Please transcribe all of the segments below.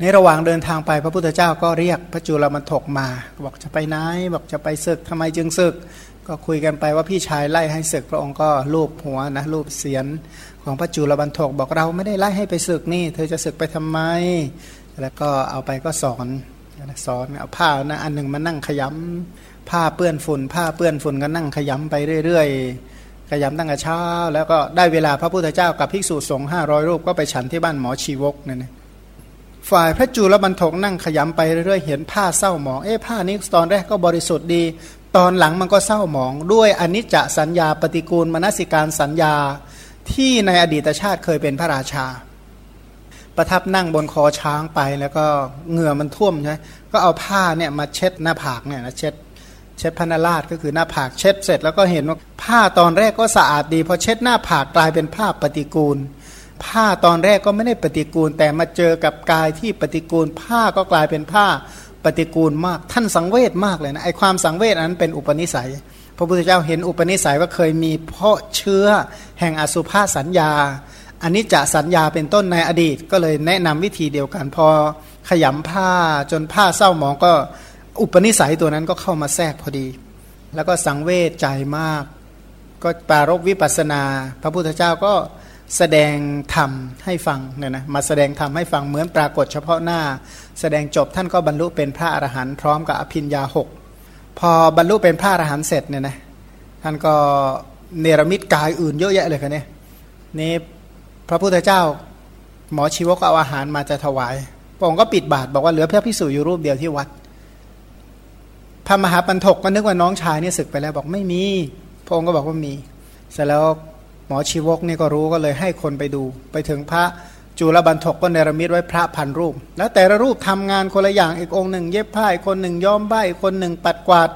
ในระหว่างเดินทางไปพระพุทธเจ้าก็เรียกพระจุลมันถกมา บอกจะไปไหนบอกจะไปศึกทำไมจึงศึก ก็คุยกันไปว่าพี่ชายไล่ให้ศึกพระองค์ก็ลูบหัวนะลูบเสียนของพระจุลบันทกบอกเราไม่ได้ไล่ให้ไปศึกนี่ เธอจะศึกไปทำไม แล้วก็เอาไปก็สอนสอนเอาผ้านะอันหนึ่งมานั่งขยำผ้าเปื้อนฝุ่น ผ้าเปื้อนฝุ่นก็นั่งขยำไปเรื่อยๆขยำตั้งแต่เช้า แล้วก็ได้เวลาพระพุทธเจ้ากับภิกษุสงฆ์ห้าร้อยรูปก็ไปฉันที่บ้านหมอชีวกนั่นนะ ฝ่ายพระจุลบรรทกนั่งขยำไปเรื่อยๆเห็นผ้าเศร้าหมองเอ๊ะผ้านี้ตอนแรกก็บริสุทธิ์ดี ตอนหลังมันก็เศร้าหมอง ด้วยอนิจจสัญญาปฏิกูลมนสิการสัญญาที่ในอดีตชาติเคยเป็นพระราชา ประทับนั่งบนคอช้างไปแล้วก็เหงื่อมันท่วมใช่ก็เอาผ้าเนี่ยมาเช็ดหน้าผากเนี่ยนะเช็ดเช็ดพนาราชก็คือหน้าผากเช็ดเสร็จแล้วก็เห็นว่าผ้าตอนแรกก็สะอาดดีพอเช็ดหน้าผากกลายเป็นผ้าปฏิกูล ผ้าตอนแรกก็ไม่ได้ปฏิกูล แต่มาเจอกับกายที่ปฏิกูล ผ้าก็กลายเป็นผ้าปฏิกูลมาก ท่านสังเวชมากเลยนะไอความสังเวชนั้นเป็นอุปนิสัย พระพุทธเจ้าเห็นอุปนิสัยว่าเคยมีเพาะเชื้อแห่งอสุภาสัญญาอันนี้จะสัญญาเป็นต้นในอดีต ก็เลยแนะนำวิธีเดียวกันพอขยำผ้าจนผ้าเศร้าหมองก็อุปนิสัยตัวนั้นก็เข้ามาแทรกพอดี แล้วก็สังเวชใจมาก ก็ปารบวิปัสนา พระพุทธเจ้าก็ แสดงธรรมให้ฟังเนี่ยนะมาแสดงธรรมให้ฟังเหมือนปรากฏเฉพาะหน้า แสดงจบท่านก็บรรลุเป็นพระอรหันต์พร้อมกับอภินยาหกพอบรรลุเป็นพระอรหันต์เสร็จเนี่ยนะท่านก็เนรมิตกายอื่นเยอะแยะเลยคันนี้นี่พระพุทธเจ้า หมอชีวกเอาอาหารมาจะถวายพระองค์ก็ปิดบาทบอกว่าเหลือพระพิสุอยู่รูปเดียวที่วัด พระมหาปันถกก็นึกว่าน้องชายเนี่ยศึกไปแล้วบอกไม่มี พระองค์ก็บอกว่ามี เสร็จแล้ว หมอชีวกนี่ก็รู้ก็เลยให้คนไปดู ไปถึงพระจุลบันทกก็เนรมิตไว้พระพันรูป แล้วแต่ละรูปทำงานคนละอย่างอีกองหนึ่ง เย็บผ้าอีกคนหนึ่งย้อมใบคนหนึ่งปัดกวาด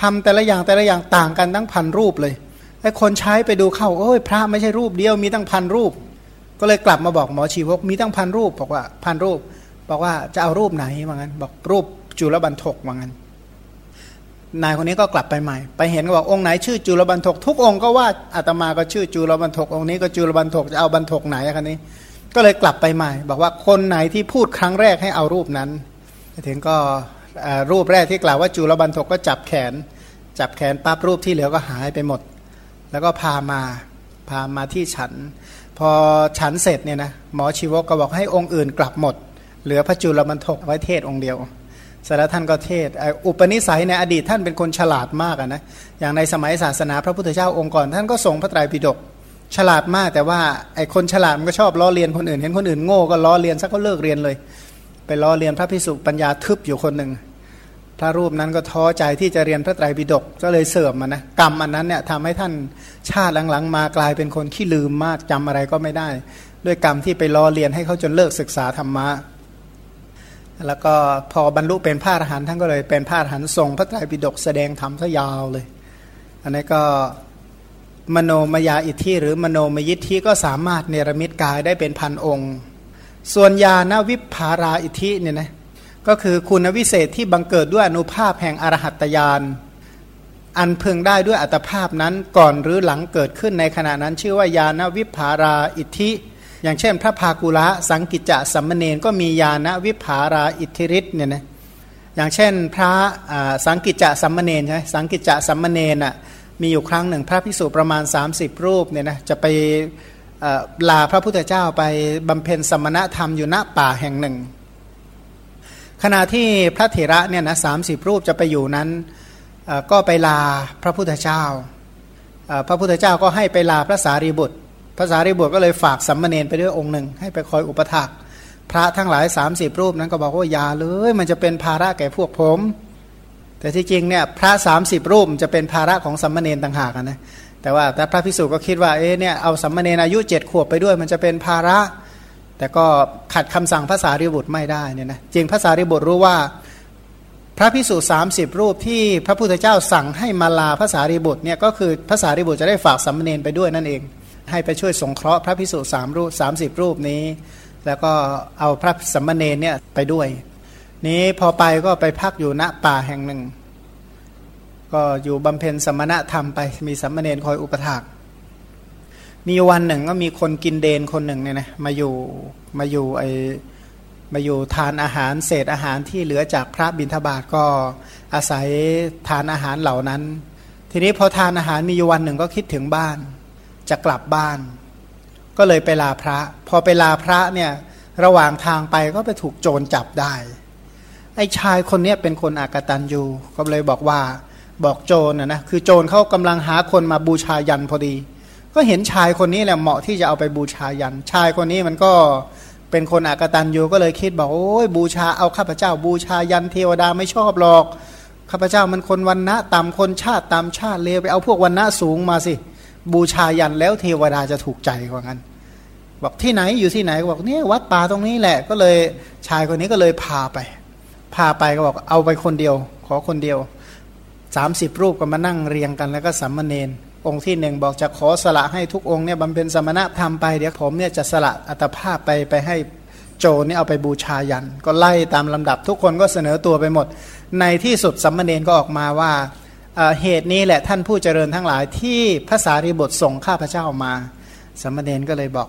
ทำแต่ละอย่างแต่ละอย่างต่างกันตั้งพันรูปเลยไอ้คนใช้ไปดูเข้าโอ้ยพระไม่ใช่รูปเดียวมีตั้งพันรูป ก็เลยกลับมาบอกหมอชีวกมีตั้งพันรูปบอกว่าพันรูป บอกว่าจะเอารูปไหนว่างั้น บอกรูปจุลบันทกว่างั้น นายคนนี้ก็กลับไปใหม่ ไปเห็นก็บอกองค์ไหนชื่อจุลบันทกทุกองค์ก็ว่าอาตมาก็ชื่อจุลบันทกองค์นี้ก็จุลบันทกจะเอาบันทกไหนคันนี้ ก็เลยกลับไปใหม่ บอกว่าคนไหนที่พูดครั้งแรกให้เอารูปนั้นถึงก็รูปแรกที่กล่าวว่าจุลบันทกก็จับแขน จับแขนปั๊บรูปที่เหลือก็หายไปหมด แล้วก็พามาพามาที่ฉัน พอฉันเสร็จเนี่ยนะหมอชีวกก็บอกให้องค์อื่นกลับหมด เหลือพระจุลบันทกไว้เทศองค์เดียว เสร็จแล้วท่านก็เทศอุปนิสัยในอดีตท่านเป็นคนฉลาดมากนะอย่างในสมัยศาสนาพระพุทธเจ้าองค์ก่อน ท่านก็ส่งพระไตรปิฎกฉลาดมากแต่ว่าไอ้คนฉลาดมันก็ชอบล้อเลียนคนอื่น เห็นคนอื่นโง่ก็ล้อเลียนสักก็เลิกเรียนเลย ไปล้อเลียนพระพิสุปัญญาทึบอยู่คนหนึ่งพระรูปนั้นก็ท้อใจที่จะเรียนพระไตรปิฎกก็เลยเสื่อมมานะกรรมอันนั้นเนี่ยทำให้ท่านชาติหลังๆ มากลายเป็นคนขี้ลืมมากจำอะไรก็ไม่ได้ ด้วยกรรมที่ไปล้อเลียนให้เขาจนเลิกศึกษาธรรมะ แล้วก็พอบรรลุเป็นพระอรหันต์ท่านก็เลยเป็นพระอรหันต์ทรงพระไตรปิฎกแสดงธรรมซะยาวเลย อันนี้ก็มโนมยาอิทธิหรือมโนมยิทธิก็สามารถเนรมิตกายได้เป็นพันองค์ ส่วนญาณวิภาราอิทธิเนี่ยนะก็คือคุณวิเศษที่บังเกิดด้วยอนุภาพแห่งอรหัตยานอันพึงได้ด้วยอัตภาพนั้นก่อนหรือหลังเกิดขึ้นในขณะนั้นชื่อว่าญาณวิภาราอิทธิ อย่างเช่น พระภากุละสังกิจจะสัมมเนนก็มีญาณวิภาราอิทธิฤทธิ์เนี่ยนะอย่างเช่นพระสังกิจจะสัมมเนนใช่สังกิจจะสัมมเนนอะมีอยู่ครั้งหนึ่งพระภิกษุประมาณ 30 รูปเนี่ยนะจะไปลาพระพุทธเจ้าไปบำเพ็ญสมณธรรมอยู่ณป่าแห่งหนึ่ง ขณะที่พระเถระเนี่ยนะสารูปจะไปอยู่นั้นก็ไปลาพระพุทธเจ้า พระพุทธเจ้าก็ให้ไปลาพระสารีบุตร พระสารีบุตรก็เลยฝากสัมมาเนนไปด้วยองค์หนึ่ง ให้ไปคอยอุปถักพระทั้งหลาย 30 รูปนั้นก็บอกว่าอย่าเลย มันจะเป็นภาระแก่พวกผม แต่ที่จริงเนี่ยพระ 30 รูปจะเป็นภาระของสัมมาเนนต่างหากนะแต่ว่าแต่พระพิสุก็คิดว่าเอ๊ะเนี่ยเอาสัมมาเนนอายุเจ็ดขวบไปด้วย มันจะเป็นภาระ แต่ก็ขัดคำสั่งภาษาริบุตรไม่ได้เนี่ยนะจริงภาษาริบุตรรู้ว่าพระพิสุสามสิบรูปที่พระพุทธเจ้าสั่งให้มาลาภาษาริบุตรเนี่ยก็คือภาษาริบุตรจะได้ฝากสัมมาเนนไปด้วยนั่นเอง ให้ไปช่วยสงเคราะห์พระพิสุสามรูปสามสิบรูปนี้ แล้วก็เอาพระสัมมาเนเนี่ยไปด้วย นี้พอไปก็ไปพักอยู่ณป่าแห่งหนึ่ง ก็อยู่บำเพ็ญสมณธรรมไปมีสัมมาเนนคอยอุปถากมีวันหนึ่งก็มีคนกินเดนคนหนึ่งเนี่ยนะมาอยู่มาอยู่ไอมาอยู่ทานอาหารเศษอาหารที่เหลือจากพระบิณฑบาตก็อาศัยทานอาหารเหล่านั้น ทีนี้พอทานอาหารมีอยู่วันหนึ่งก็คิดถึงบ้าน จะกลับบ้าน ก็เลยไปลาพระ พอไปลาพระเนี่ยระหว่างทางไปก็ไปถูกโจรจับได้ ไอ้ชายคนนี้เป็นคนอากตันยูก็เลยบอกว่าบอกโจรนะนะคือโจรเขากำลังหาคนมาบูชายันพอดี ก็เห็นชายคนนี้แหละเหมาะที่จะเอาไปบูชายัน ชายคนนี้มันก็เป็นคนอากตันยูก็เลยคิดบอกโอ้ยบูชาเอาข้าพเจ้า บูชายันเทวดาไม่ชอบหรอกข้าพเจ้ามันคนวันณะต่ำคนชาติต่ำชาติเลวไปเอาพวกวันณะสูงมาสิ บูชายันแล้วเทวดาจะถูกใจกว่างั้น บอกที่ไหนอยู่ที่ไหนก็บอกเนี่ยวัดป่าตรงนี้แหละ ก็เลยชายคนนี้ก็เลยพาไป พาไปก็บอกเอาไปคนเดียว ขอคนเดียวสามสิบรูปก็มานั่งเรียงกันแล้วก็สัมมาเนนองค์ที่หนึ่งบอกจะขอสละให้ทุกองค์เนี่ยบำเพ็ญสมณะทำไปเดี๋ยวผมเนี่ยจะสละอัตภาพไปไปให้โจรนี่เอาไปบูชายัน ก็ไล่ตามลำดับทุกคนก็เสนอตัวไปหมด ในที่สุดสัมมาเนนก็ออกมาว่า เหตุนี้แหละท่านผู้เจริญทั้งหลายที่ภาษารีบทส่งข้าพเจ้ามาสัมมาเนนก็เลยบอก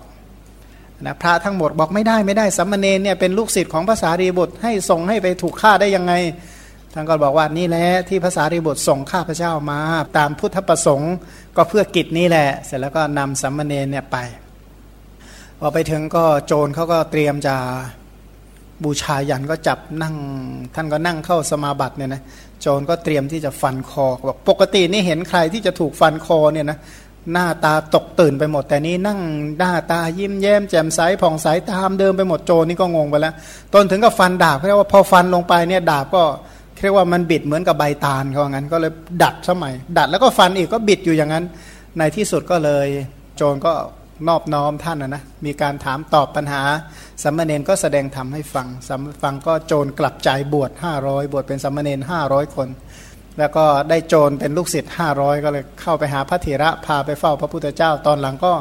นะพระทั้งหมดบอกไม่ได้ไม่ได้สัมมาเนนเนี่ยเป็นลูกศิษย์ของภาษารีบทให้ส่งให้ไปถูกฆ่าได้ยังไงท่านก็บอกว่านี่แหละที่ภาษารีบทส่งข้าพเจ้ามา ตามพุทธประสงค์ก็เพื่อกิจนี้แหละ เสร็จแล้วก็นำสัมมาเนนเนี่ยไปพอไปถึงก็โจรเขาก็เตรียมจะ บูชายันก็จับนั่ง ท่านก็นั่งเข้าสมาบัติเนี่ยนะโจรก็เตรียมที่จะฟันคอบอกปกตินี่เห็นใครที่จะถูกฟันคอเนี่ยนะหน้าตาตกตื่นไปหมด แต่นี้นั่งหน้าตายิ้มแย้มแจ่มใสผ่องใสตามเดิมไปหมดโจรนี่ก็งงไปแล้วตนถึงกับฟันดาบเพราะว่าพอฟันลงไปเนี่ยดาบก็เรียกว่ามันบิดเหมือนกับใบตาลเขางั้น ก็เลยดัดสมัย ดัดแล้วก็ฟันอีกก็บิดอยู่อย่างนั้น ในที่สุดก็เลย โจรก็นอบน้อมท่านนะนะมีการถามตอบปัญหา สัมมาเนนก็แสดงธรรมให้ฟังสัมฟังก็โจรกลับใจบวช500 บวชเป็นสัมมาเนน500 คน แล้วก็ได้โจรเป็นลูกศิษย์500 ก็เลยเข้าไปหาพระเถระพาไปเฝ้าพระพุทธเจ้า ตอนหลังก็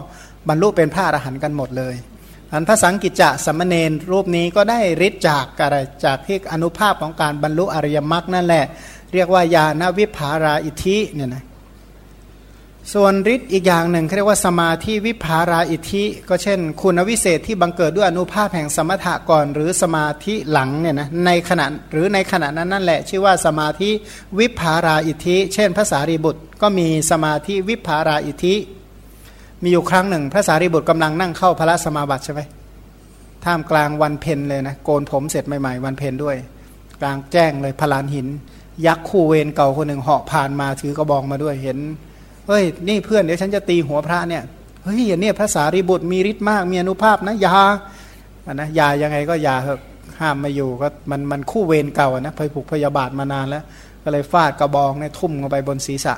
บรรลุเป็นพระอรหันต์กันหมดเลยอันพระสังกิจจะสัมเนนรูปนี้ก็ได้ฤทธิ์จากอะไรจากที่อนุภาพของการบรรลุอริยมรรคนั่นแหละ เรียกว่าญาณวิภาราอิทิเนี่ยนะ ส่วนฤทธิ์อีกอย่างหนึ่งเรียกว่าสมาธิวิภาราอิทิก็เช่น คุณวิเศษที่บังเกิดด้วยอนุภาพแห่งสมถะก่อน หรือสมาธิหลังเนี่ยนะในขณะหรือในขณะนั้นนั่นแหละ ชื่อว่าสมาธิวิภาราอิทิเช่นภาษารีบุตร ก็มีสมาธิวิภาราอิทิมีอยู่ครั้งหนึ่ง พระสารีบุตรกำลังนั่งเข้าพระสมาบัติใช่ไหมท่ามกลางวันเพ็ญเลยนะโกนผมเสร็จใหม่ๆ วันเพ็ญด้วย กลางแจ้งเลยพลานหิน ยักษ์คู่เวรเก่าคนหนึ่งเหาะผ่านมาถือกระบองมาด้วยเห็น เฮ้ยนี่เพื่อนเดี๋ยวฉันจะตีหัวพระเนี่ยเฮ้ยเนี่ยพระสารีบุตรมีฤทธิ์มากมีอนุภาพนะยาอะนะยายังไงก็ยาเถอะห้ามไม่อยู่ก็มันมันคู่เวรเก่านะพยผูกพยาบาทมานานแล้ว ก็เลยฟาดกระบองเนี่ยทุ่มลงไปบนศีรษะ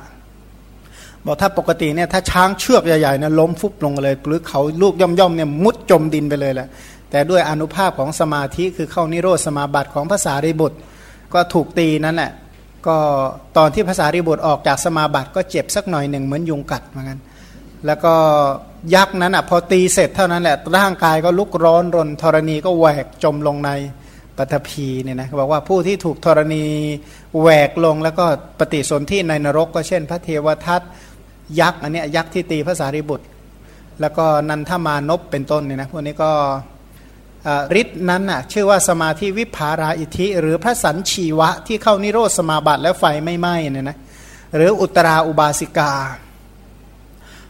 บอกถ้าปกติเนี่ยถ้าช้างเชือกใหญ่ๆเนี่ยล้มฟุบลงเลยหรือเขาลูกย่อมๆเนี่ยมุดจมดินไปเลยแหละแต่ด้วยอนุภาพของสมาธิคือเข้านิโรธสมาบัติของภาษาริบุตร ก็ถูกตีนั่นแหละ ก็ตอนที่ภาษาริบุตรออกจากสมาบัติก็เจ็บสักหน่อยหนึ่งเหมือนยุงกัดเหมือนกันแล้วก็ยักษ์นั้นอะพอตีเสร็จเท่านั้นแหละร่างกายก็ลุกร้อนรนธรณีก็แหวกจมลงในปฐพีเนี่ยนะบอกว่าผู้ที่ถูกธรณีแหวกลงแล้วก็ปฏิสนธิในนรก ก็เช่น พระเทวทัตยักษ์อันนี้ยักษ์ที่ตีภาษาริบุตร แล้วก็นันทมานพเป็นต้นเนี่ยนะพวกนี้ก็ ฤทธิ์นั้นน่ะชื่อว่าสมาธิวิภาราอิทิหรือพระสันชีวะที่เข้านิโรธสมาบัติแล้วไฟไม่ไหม้เนี่ยนะหรืออุตราอุบาสิกา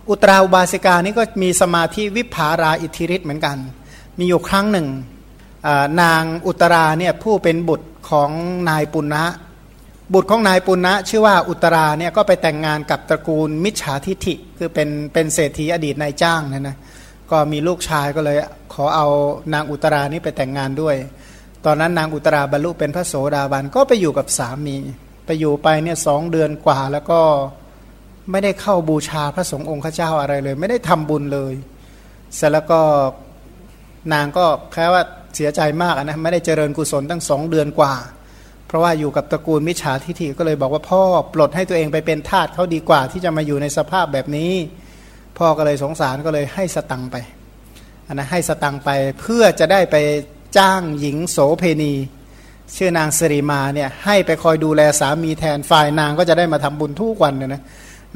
อุตราอุบาสิกานี่ก็มีสมาธิวิภาราอิทิฤทธิ์เหมือนกัน มีอยู่ครั้งหนึ่งนางอุตราเนี่ยผู้เป็นบุตรของนายปุณณะบุตรของนายปุณณะชื่อว่าอุตราเนี่ยก็ไปแต่งงานกับตระกูลมิจฉาทิฐิคือเป็นเป็นเศรษฐีอดีตนายจ้างนะนะ ก็มีลูกชายก็เลย ขอเอานางอุตรานี้ไปแต่งงานด้วย ตอนนั้นนางอุตราบรรลุเป็นพระโสดาบันก็ไปอยู่กับสามี ไปอยู่ไปเนี่ยสองเดือนกว่าแล้วก็ไม่ได้เข้าบูชาพระสงฆ์องค์ข้าเจ้าอะไรเลย ไม่ได้ทำบุญเลย เสร็จแล้วก็นางก็แค่ว่าเสียใจมากนะไม่ได้เจริญกุศลตั้งสองเดือนกว่า เพราะว่าอยู่กับตระกูลมิจฉาทิฏฐิก็เลยบอกว่าพ่อปลดให้ตัวเองไปเป็นทาสเขาดีกว่าที่จะมาอยู่ในสภาพแบบนี้ พ่อก็เลยสงสารก็เลยให้สตังไปอันนะให้สตังไปเพื่อจะได้ไปจ้างหญิงโสเพณี ชื่อนางสิริมาเนี่ยให้ไปคอยดูแลสามีแทนฝ่ายนางก็จะได้มาทำบุญทุกวันเนี่ยนะ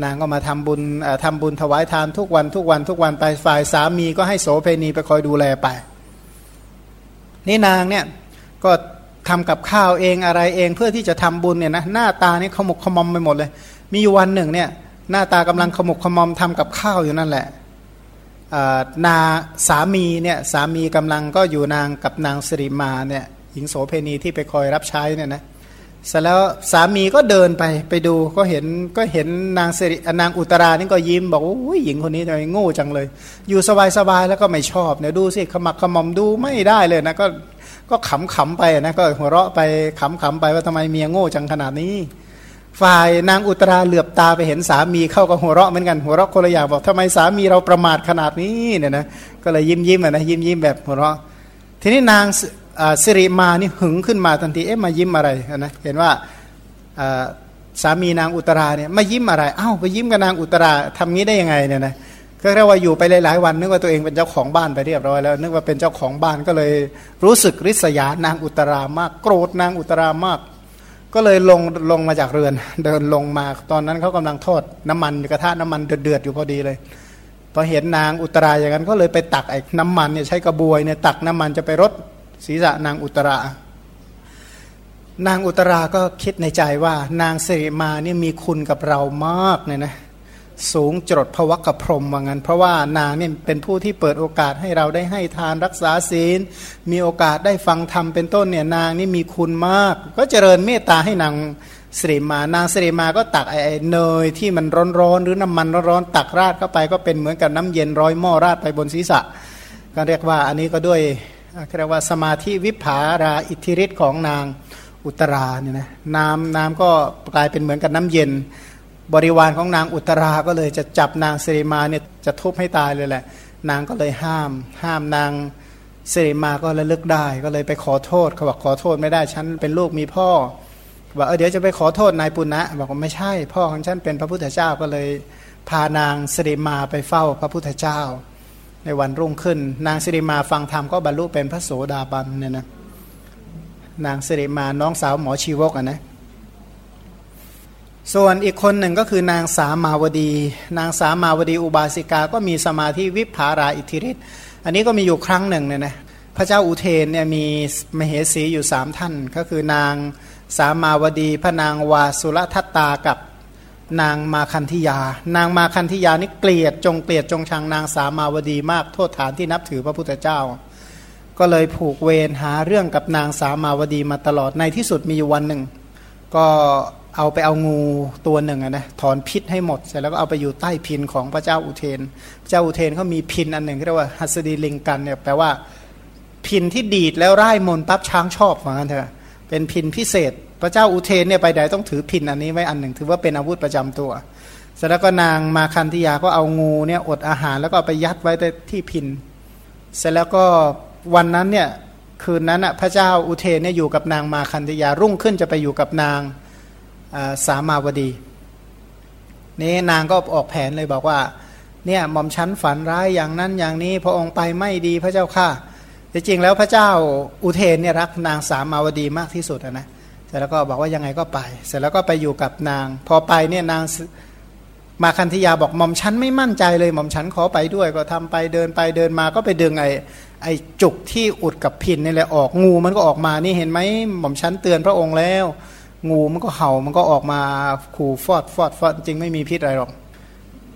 นางก็มาทำบุญทำบุญถวายทานทุกวันทุกวันทุกวันไปฝ่ายสามีก็ให้โสเพณีไปคอยดูแลไป นี่นางเนี่ยก็ทำกับข้าวเองอะไรเองเพื่อที่จะทำบุญเนี่ยนะหน้าตานี่ขมุกขมอมไปหมดเลย มีอยู่วันหนึ่งเนี่ย หน้าตากำลังขมุกขมอมทำกับข้าวอยู่นั่นแหละนาสามีเนี่ยสามีกำลังก็อยู่นางกับนางสิริมาเนี่ยหญิงโสเพณีที่ไปคอยรับใช้เนี่ยนะเสร็จแล้วสามีก็เดินไปไปดูก็เห็นก็เห็นนางสิรินางอุตรานี่ก็ยิ้มบอกว่าหญิงคนนี้ทำไมโง่จังเลย อยู่สบายสบายแล้วก็ไม่ชอบเนี่ยดูสิขมักขมอมดูไม่ได้เลยนะก็ก็ขำขำไปนะก็หัวเราะไปขำขำไปว่าทำไมเมียโง่จังขนาดนี้ ฝ่ายนางอุตราเหลือบตาไปเห็นสามีเข้ากับหัวเราะเหมือนกันหัวเราะคนละอย่างบอกทำไมสามีเราประมาทขนาดนี้เนี่ยนะก็เลยยิ้มยิ้มนะยิ้มยิ้มแบบหัวเราะ ทีนี้นางสิริมานี่หึงขึ้นมาทันทีเอ๊ะมายิ้มอะไรนะเห็นว่าสามีนางอุตราเนี่ยมายิ้มอะไรอ้าวไปยิ้มกับนางอุตราทำงี้ได้ยังไงเนี่ยนะก็เรียกว่าอยู่ไปหลายๆวันนึกว่าตัวเองเป็นเจ้าของบ้านไปเรียบร้อยแล้ว นึกว่าเป็นเจ้าของบ้านก็เลยรู้สึกริษยานางอุตรามาก โกรธนางอุตรามาก ก็เลยลงลงมาจากเรือน เดินลงมาตอนนั้นเขากำลังทอดน้ำมันกระทะน้ำมันเดือดๆอยู่พอดีเลยพอเห็นนางอุตราอย่างนั้นก็เลยไปตักไอ้น้ำมันเนี่ยใช้กระบวยเนี่ยตักน้ำมันจะไปรดศีรษะนางอุตรานางอุตราก็คิดในใจว่านางสิริมาเนี่ยมีคุณกับเรามากเนี่ยนะ สูงจดพวักพรมว่างั้น เพราะว่านางเนี่ยเป็นผู้ที่เปิดโอกาสให้เราได้ให้ทานรักษาศีล มีโอกาสได้ฟังธรรมเป็นต้นเนี่ยนางนี่มีคุณมาก ก็เจริญเมตตาให้นางสิริมานางสิริมาก็ตักไอ้เนยที่มันร้อนๆหรือน้ำมันร้อนๆตักราดเข้าไปก็เป็นเหมือนกับน้ำเย็นร้อยหม้อราดไปบนศีรษะ ก็เรียกว่าอันนี้ก็ด้วยเรียกว่าสมาธิวิภาราอิทธิฤทธิ์ของนางอุตราเนี่ยนะน้ำน้ำก็กลายเป็นเหมือนกับน้ำเย็น บริวารของนางอุตราก็เลยจะจับนางสิริมาเนี่ยจะทุบให้ตายเลยแหละ นางก็เลยห้าม ห้ามนางสิริมาก็ระลึกได้ ก็เลยไปขอโทษเขาบอกขอโทษไม่ได้ฉันเป็นลูกมีพ่อบอกเออเดี๋ยวจะไปขอโทษนายปุณณะบอกว่าไม่ใช่ พ่อของฉันเป็นพระพุทธเจ้าก็เลยพานางสิริมาไปเฝ้าพระพุทธเจ้า ในวันรุ่งขึ้น นางสิริมาฟังธรรมก็บรรลุเป็นพระโสดาบันเนี่ยนะนางสิริมาน้องสาวหมอชีวกอะนะ ส่วนอีกคนหนึ่งก็คือนางสามาวดี นางสามาวดีอุบาสิกาก็มีสมาธิวิภาราอิทธิฤทธิ์อันนี้ก็มีอยู่ครั้งหนึ่งเนี่ยนะพระเจ้าอุเทนเนี่ยมีมเหสีอยู่สามท่าน ก็คือนางสามาวดีพระนางวาสุรทัตตากับนางมาคันธิยา นางมาคันธิยานี่เกลียดจงเกลียดจงชังนางสามาวดีมากโทษฐานที่นับถือพระพุทธเจ้า ก็เลยผูกเวรหาเรื่องกับนางสามาวดีมาตลอดในที่สุดมีอยู่วันหนึ่ง ก็ เอาไปเอางูตัวหนึ่งนะถอนพิษให้หมดเสร็จแล้วก็เอาไปอยู่ใต้พินของพระเจ้าอุเทนพระเจ้าอุเทนเขามีพินอันหนึ่งเรียกว่าหัสดีลิงกันเนี่ยแปลว่าพินที่ดีดแล้วไร้มนปั๊บช้างชอบเหมือนกันเถอะเป็นพินพิเศษ พระเจ้าอุเทนเนี่ยไปไหนต้องถือพินอันนี้ไว้อันหนึ่ง ถือว่าเป็นอาวุธประจำตัวเสร็จแล้วก็นางมาคันธิยาก็เอางูเนี่ยอดอาหารแล้วก็ไปยัดไว้ที่พินเสร็จแล้วก็วันนั้นเนี่ยคืนนั้นอะพระเจ้าอุเทนเนี่ยอยู่กับนางมาคันธิยารุ่งขึ้นจะไปอยู่กับนาง สามาวดีนี่นางก็ออกแผนเลยบอกว่าเนี่ยหม่อมชั้นฝันร้ายอย่างนั้นอย่างนี้ พระองค์ไปไม่ดีพระเจ้าค่ะแต่จริงแล้วพระเจ้าอุเทนเนี่ยรักนางสามาวดีมากที่สุดนะเสร็จแล้วก็บอกว่ายังไงก็ไป เสร็จแล้วก็ไปอยู่กับนาง พอไปเนี่ยนางมาคันธยาบอกหม่อมชั้นไม่มั่นใจเลยหม่อมชั้นขอไปด้วย ก็ทำไปเดินไปเดินมาก็ไปดึงไอ้ไอ้จุกที่อุดกับพินนี่แหละออกงูมันก็ออกมานี่เห็นไหมหม่อมชั้นเตือนพระองค์แล้ว งูมันก็เห่ามันก็ออกมาขู่ฟอดฟอดฟอดจริงไม่มีพิษอะไรหรอก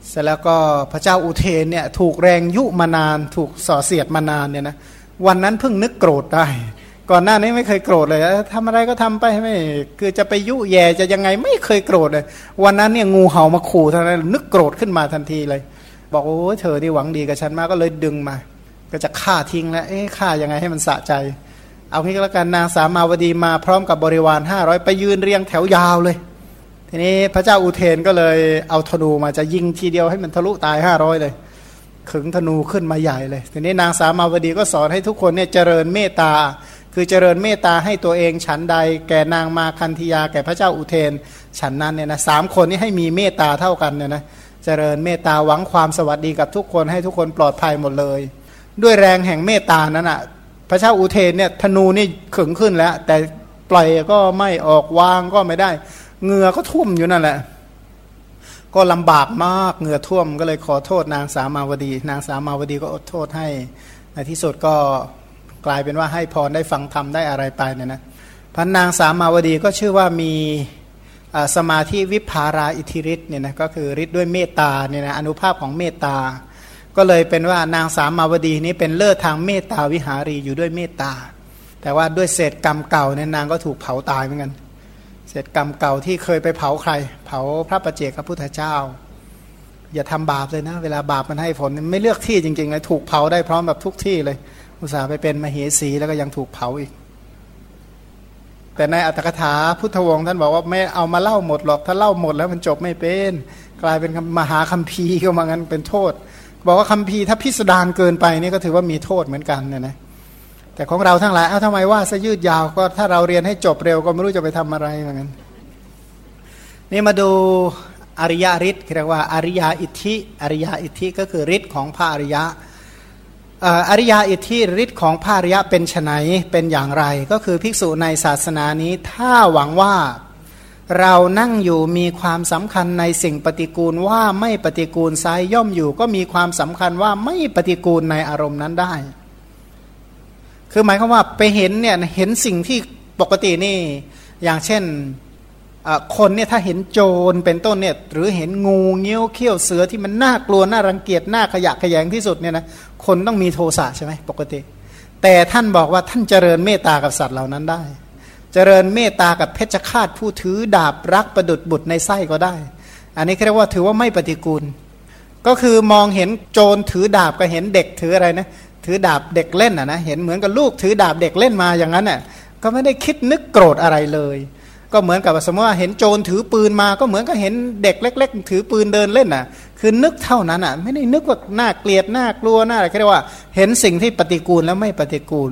เสร็จแล้วก็พระเจ้าอุเทนเนี่ยถูกแรงยุมานาน ถูกส่อเสียดมานานเนี่ยนะวันนั้นเพิ่งนึกโกรธได้ ก่อนหน้านี้ไม่เคยโกรธเลยทำอะไรก็ทำไปไม่คือจะไปยุแย่จะยังไงไม่เคยโกรธเลย วันนั้นเนี่ยงูเห่ามาขู่เท่านั้นนึกโกรธขึ้นมาทันทีเลย บอกโอ้เธอที่หวังดีกับฉันมากก็เลยดึงมา ก็จะฆ่าทิ้งแล้วเอ๊ะฆ่ายังไงให้มันสะใจ เอางี้ก็แล้วกันนางสามาวดีมาพร้อมกับบริวารห้าร้อยไปยืนเรียงแถวยาวเลย ทีนี้พระเจ้าอุเทนก็เลยเอาธนูมาจะยิงทีเดียวให้มันทะลุตายห้าร้อยเลยขึงธนูขึ้นมาใหญ่เลย ทีนี้นางสามาวดีก็สอนให้ทุกคนเนี่ยเจริญเมตตา คือเจริญเมตตาให้ตัวเองฉันใด แก่นางมาคันธยาแก่พระเจ้าอุเทน ฉันนั้นเนี่ยนะสามคนนี้ให้มีเมตตาเท่ากันเนี่ยนะเจริญเมตตาหวังความสวัสดีกับทุกคนให้ทุกคนปลอดภัยหมดเลย ด้วยแรงแห่งเมตตานั้นอะ พระเจ้าอุเทนเนี่ยธนูนี่ขึงขึ้นแล้ว แต่ปล่อยก็ไม่ออกวางก็ไม่ได้เหงื่อก็ท่วมอยู่นั่นแหละ ก็ลำบากมากเหงื่อท่วมก็เลยขอโทษนางสามาวดี นางสามาวดีก็อดโทษให้ ในที่สุดก็กลายเป็นว่าให้พรได้ฟังธรรมได้อะไรไปเนี่ยนะพันนางสามาวดีก็ชื่อว่ามีสมาธิวิภาราอิทธิฤทธิ์เนี่ยนะก็คือฤทธิ์ด้วยเมตตาเนี่ยนะอนุภาพของเมตตา ก็เลยเป็นว่านางสามมาวดีนี้เป็นเลิศทางเมตตาวิหารีอยู่ด้วยเมตตา แต่ว่าด้วยเศษกรรมเก่าเนี่ยนางก็ถูกเผาตายเหมือนกันเศษกรรมเก่าที่เคยไปเผาใคร เผาพระประเจกพระพุทธเจ้า อย่าทำบาปเลยนะ เวลาบาปมันให้ผลไม่เลือกที่จริงๆเลยถูกเผาได้พร้อมแบบทุกที่เลย อุตส่าห์ไปเป็นมเหสีแล้วก็ยังถูกเผาอีก แต่ในอัตถกถาพุทธวงศ์ท่านบอกว่าไม่เอามาเล่าหมดหรอกถ้าเล่าหมดแล้วมันจบไม่เป็น กลายเป็นมหาคัมภีร์ก็มางั้นเป็นโทษ บอกว่าคัมภีร์ถ้าพิสดารเกินไปนี่ก็ถือว่ามีโทษเหมือนกันเนี่ยนะแต่ของเราทั้งหลายเอ้าทำไมว่าซะยืดยาวก็ถ้าเราเรียนให้จบเร็วก็ไม่รู้จะไปทำอะไรเหมือนกันนี่มาดูอริยฤทธิ์เรียกว่าอริยอิทธิอริยอิทธิก็คือฤทธิ์ของพระอริยะอริยอิทธิฤทธิ์ของพระอริยะเป็นไนเป็นอย่างไร ก็คือภิกษุในศาสนานี้ถ้าหวังว่า เรานั่งอยู่มีความสำคัญในสิ่งปฏิกูลว่าไม่ปฏิกูลไซย่อมอยู่ ก็มีความสำคัญว่าไม่ปฏิกูลในอารมณ์นั้นได้ คือหมายความว่าไปเห็นเนี่ยเห็นสิ่งที่ปกตินี่ อย่างเช่นคนเนี่ยถ้าเห็นโจรเป็นต้นเนี่ยหรือเห็นงูเงี้ยวเขี้ยวเสือที่มันน่ากลัวน่ารังเกียจน่าขยะขยงที่สุดเนี่ยนะคนต้องมีโทสะใช่ไหมปกติ แต่ท่านบอกว่าท่านเจริญเมตตากับสัตว์เหล่านั้นได้ เจริญเมตตากับเพชฌฆาตผู้ถือดาบรักประดุดบุตรในไส้ก็ได้ อันนี้เรียกว่าถือว่าไม่ปฏิกูล ก็คือมองเห็นโจรถือดาบก็เห็นเด็กถืออะไรนะถือดาบเด็กเล่นอะนะเห็นเหมือนกับลูกถือดาบเด็กเล่นมาอย่างนั้นอะก็ไม่ได้คิดนึกโกรธอะไรเลย ก็เหมือนกับสมมติว่าเห็นโจรถือปืนมา ก็เหมือนกับเห็นเด็กเล็ก ๆ ถือปืนเดินเล่นน่ะ คือนึกเท่านั้นอะ ไม่ได้นึกว่าน่าเกลียดน่ากลัวน่าอะไรเรียกว่า เห็นสิ่งที่ปฏิกูลแล้วไม่ปฏิกูล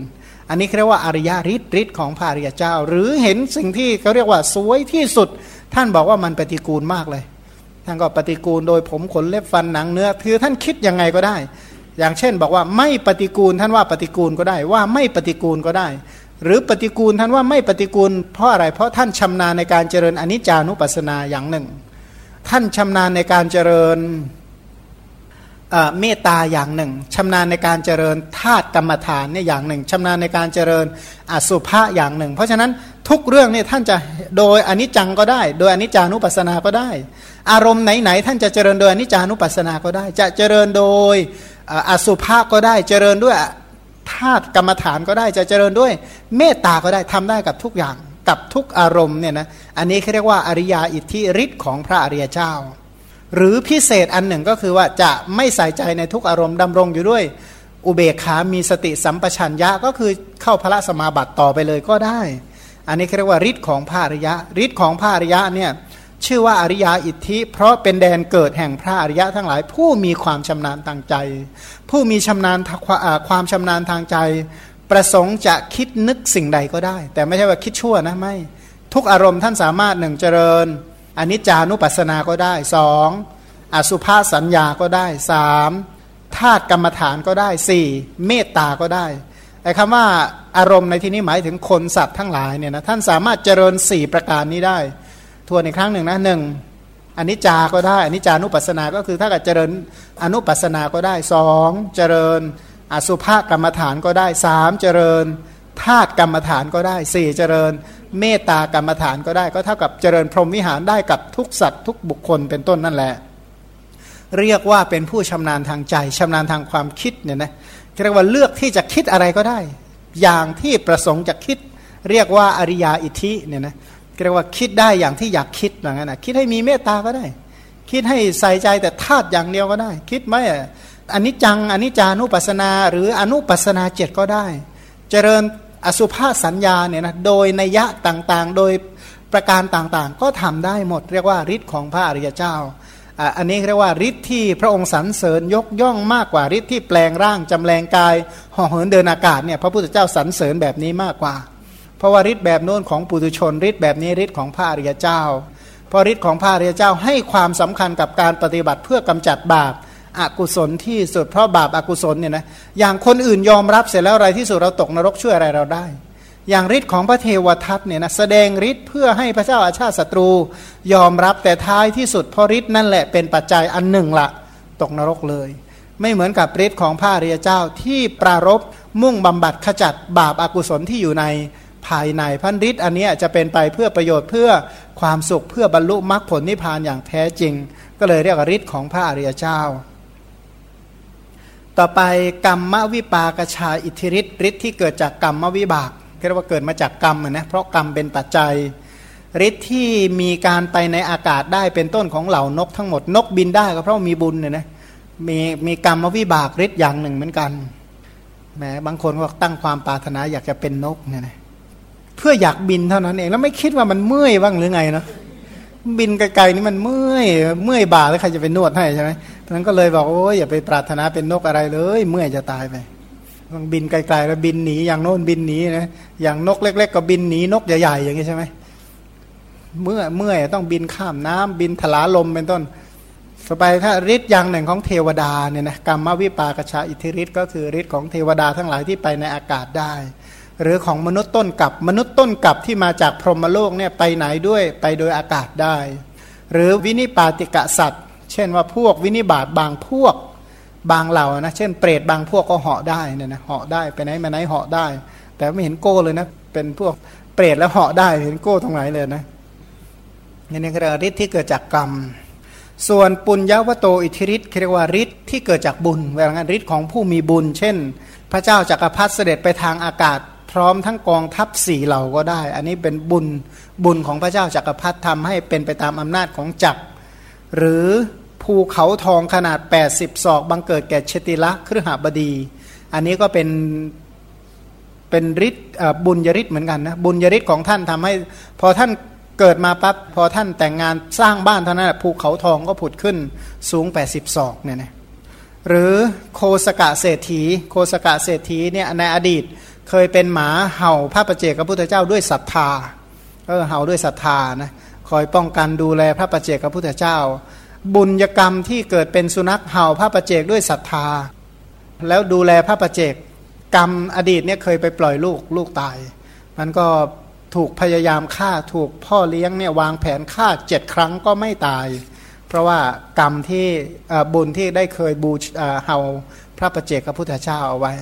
อันนี้เรียกว่าอริยฤทธิ์ฤทธิ์ของพระอริยเจ้า หรือเห็นสิ่งที่เขาเรียกว่าสวยที่สุด ท่านบอกว่ามันปฏิกูลมากเลย ท่านก็ปฏิกูลโดยผมขนเล็บฟันหนังเนื้อคือท่านคิดยังไงก็ได้ อย่างเช่น บอกว่าไม่ปฏิกูลท่านว่าปฏิกูลก็ได้ว่าไม่ปฏิกูลก็ได้ หรือปฏิกูลท่านว่าไม่ปฏิกูล เพราะอะไรเพราะท่านชำนาญในการเจริญอนิจจานุปัสสนาอย่างหนึ่ง ท่านชำนาญในการเจริญ เมตตาอย่างหนึ่งชำนาญในการเจริญธาตุกรรมฐานเนี่ยอย่างหนึ่งชำนาญในการเจริญอสุภะอย่างหนึ่ง เพราะฉะนั้นทุกเรื่องเนี่ยท่านจะโดยอนิจจังก็ได้ โดยอนิจจานุปัสสนาก็ได้ อารมณ์ไหนๆท่านจะเจริญโดยอนิจจานุปัสสนาก็ได้ จะเจริญโดยอสุภะก็ได้เจริญด้วยธาตุกรรมฐานก็ได้จะเจริญด้วย เมตตาก็ได้ทำได้กับทุกอย่างกับทุกอารมณ์เนี่ยนะอันนี้เขาเรียกว่าอริยาอิทธิฤทธิ์ของพระอริยเจ้า หรือพิเศษอันหนึ่งก็คือว่าจะไม่ใส่ใจในทุกอารมณ์ดำรงอยู่ด้วย อุเบกขามีสติสัมปชัญญะก็คือเข้าพระสมาบัติต่อไปเลยก็ได้ อันนี้เรียกว่าฤทธิ์ของพระอริยะฤทธิ์ของพระอริยะเนี่ยชื่อว่าอริยาอิทธิ เพราะเป็นแดนเกิดแห่งพระอริยะทั้งหลาย ผู้มีความชำนาญทางใจ ผู้มีชำนาญความชำนาญทางใจ ประสงค์จะคิดนึกสิ่งใดก็ได้ แต่ไม่ใช่ว่าคิดชั่วนะไม่ ทุกอารมณ์ท่านสามารถหนึ่งเจริญ อนิจจานุปัสสนาก็ได้สองอสุภาสัญญาก็ได้สามธาตุกรรมฐานก็ได้สี่เมตตาก็ได้ไอ้คำว่าอารมณ์ในที่นี้หมายถึงคนสัตว์ทั้งหลายเนี่ยนะท่านสามารถเจริญสี่ประการนี้ได้ ทวนอีกครั้งหนึ่งนะหนึ่งอนิจจาก็ได้อนิจจานุปัสสนา ก็คือถ้าเกิดเจริญอนุปัสสนาก็ได้สองเจริญอสุภกรรมฐานก็ได้สามเจริญธาตุกรรมฐานก็ได้สี่เจริญ เมตตากรรมฐานก็ได้ ก็เท่ากับเจริญพรหมวิหารได้กับทุกสัตว์ทุกบุคคลเป็นต้นนั่นแหละ เรียกว่าเป็นผู้ชำนาญทางใจชำนาญทางความคิดเนี่ยนะเรียกว่าเลือกที่จะคิดอะไรก็ได้ อย่างที่ประสงค์จะคิด เรียกว่าอริยาอิทธิเนี่ยนะเรียกว่าคิดได้อย่างที่อยากคิดอย่างนั้นนะคิดให้มีเมตตาก็ได้ คิดให้ใส่ใจแต่ธาตุอย่างเดียวก็ได้ คิดไหมอันนี้จังอันนี้จานุปัสนา หรืออนุปัสนาเจ็ดก็ได้ เจริญ อสุภาษสัญญาเนี่ยนะโดยนัยยะต่างๆ โดยประการต่างๆ ก็ทำได้หมด เรียกว่าฤทธิ์ของพระอริยเจ้าอันนี้เรียกว่าฤทธิ์ที่พระองค์สรรเสริญยกย่องมากกว่าฤทธิ์ที่แปลงร่างจำแรงกายห่อเหินเดินอากาศเนี่ยพระพุทธเจ้าสรรเสริญแบบนี้มากกว่า เพราะว่าฤทธิ์แบบโน้นของปุถุชนฤทธิ์แบบนี้ฤทธิ์ของพระอริยเจ้าเพราะฤทธิ์ของพระอริยเจ้าให้ความสำคัญกับการปฏิบัติเพื่อกำจัดบาป อกุศลที่สุดเพราะบาปอากุศลเนี่ยนะอย่างคนอื่นยอมรับเสร็จแล้วอะไรที่สุดเราตกนรกช่วยอะไรเราได้ อย่างฤทธิ์ของพระเทวทัตเนี่ยนะแสดงฤทธิ์เพื่อให้พระเจ้าอาชาติศัตรู ยอมรับแต่ท้ายที่สุดเพราะฤทธิ์นั่นแหละเป็นปัจจัยอันหนึ่งละตกนรกเลย ไม่เหมือนกับฤทธิ์ของพระอริยเจ้าที่ปรารบมุ่งบำบัดขจัดบาปอากุศลที่อยู่ในภายในพันฤทธิ์อันนี้จะเป็นไปเพื่อประโยชน์เพื่อความสุขเพื่อบรรลุมรรคผลนิพพานอย่างแท้จริง ก็เลยเรียกฤทธิ์ของพระอริยเจ้า ต่อไปกรรมวิปากชาอิทธิฤทธิ์ฤทธิ์ที่เกิดจากกรรมวิบากเรียกว่าเกิดมาจากกรรมนะเพราะกรรมเป็นปัจจัยฤทธิ์ที่มีการไปในอากาศได้เป็นต้นของเหล่านกทั้งหมดนกบินได้ก็เพราะมีบุญเนี่ยนะมีมีกรรมวิบากฤทธิ์อย่างหนึ่งเหมือนกันแหมบางคนก็ตั้งความปรารถนาอยากจะเป็นนกเนี่ยนะเพื่ออยากบินเท่านั้นเองแล้วไม่คิดว่ามันเมื่อยบ้างหรือไงเนาะบินไกลๆนี่มันเมื่อยเมื่อยบ่าแล้วใครจะไปนวดให้ใช่ไหม นั้นก็เลยบอกโอ้ยอย่าไปปรารถนาเป็นนกอะไรเลย เมื่อยจะตายไปต้องบินไกลๆแล้วบินหนีอย่างโน้นบินหนีนะอย่างนกเล็ก ๆ ก็บินหนีนกใหญ่ๆอย่างนี้ใช่ไหมเมื่อเมื่อยต้องบินข้ามน้ำบินถลาลมเป็นต้นสบายถ้าฤทธิ์อย่างหนึ่งของเทวดาเนี่ยนะกรรมวิปากชาอิทธิฤทธิ์ก็คือฤทธิ์ของเทวดาทั้งหลายที่ไปในอากาศได้ หรือของมนุษย์ต้นกับมนุษย์ต้นกับที่มาจากพรหมโลกเนี่ยไปไหนด้วยไปโดยอากาศได้ หรือวินิปาติกะสัตว เช่นว่าพวกวินิบาตบางพวกบางเหล่านะ เช่นเปรตบางพวกก็เหาะได้เนี่ยนะเหาะได้ไปไหนมาไหนเหาะได้ แต่ไม่เห็นโก้เลยนะ เป็นพวกเปรตแล้วเหาะได้เห็นโก้ตรงไหนเลยนะนี่นี่คือฤทธิ์ที่เกิดจากกรรม ส่วนปุญญวโตอิทธิฤทธิ์เรียกว่าฤทธิ์ที่เกิดจากบุญเวลาฤทธิ์ของผู้มีบุญ เช่น พระเจ้าจักรพรรดิเสด็จไปทางอากาศ พร้อมทั้งกองทัพสี่เหล่าก็ได้ อันนี้เป็นบุญบุญของพระเจ้าจักรพรรดิทำให้เป็นไปตามอำนาจของจักร หรือภูเขาทองขนาด 80 ศอก บังเกิดแก่เชติละครหบดี อันนี้ก็เป็นเป็นฤทธิ์บุญยฤทธิ์เหมือนกันนะบุญยฤทธิ์ของท่านทำให้ พอท่านเกิดมาปั๊บพอท่านแต่งงานสร้างบ้านเท่านั้นภูเขาทองก็ผุดขึ้นสูง 80 ศอกเนี่ยนะหรือโคสกะเศรษฐี โคสกะเศรษฐีเนี่ยในอดีตเคยเป็นหมาเห่าพระประเจกพระพุทธเจ้าด้วยศรัทธาเออเห่าด้วยศรัทธานะ คอยป้องกันดูแลพระประเจกพระพุทธเจ้า บุญกรรมที่เกิดเป็นสุนัขเห่าพระประเจกด้วยศรัทธา แล้วดูแลพระประเจกกรรมอดีตเนี่ยเคยไปปล่อยลูกลูกตาย มันก็ถูกพยายามฆ่าถูกพ่อเลี้ยงเนี่ยวางแผนฆ่าเจ็ดครั้งก็ไม่ตาย เพราะว่ากรรมที่บุญที่ได้เคยบูชาเฮาพระประเจกพระพุทธเจ้าเอาไว้